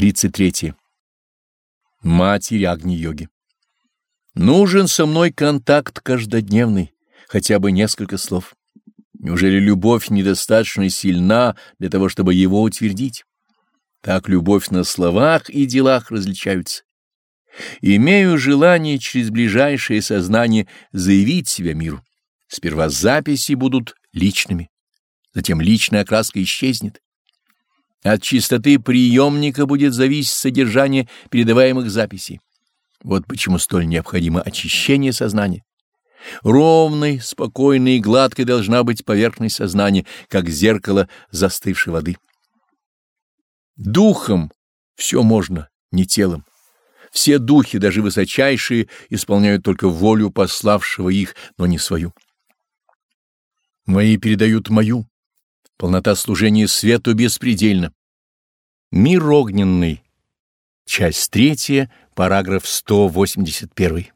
33. Матерь Агни-йоги. Нужен со мной контакт каждодневный, хотя бы несколько слов. Неужели любовь недостаточно сильна для того, чтобы его утвердить? Так любовь на словах и делах различаются. Имею желание через ближайшее сознание заявить себя миру. Сперва записи будут личными, затем личная окраска исчезнет. От чистоты приемника будет зависеть содержание передаваемых записей. Вот почему столь необходимо очищение сознания. Ровной, спокойной и гладкой должна быть поверхность сознания, как зеркало застывшей воды. Духом все можно, не телом. Все духи, даже высочайшие, исполняют только волю пославшего их, но не свою. Мои передают мою. Полнота служения свету беспредельна. Мир огненный. Часть третья, параграф 181.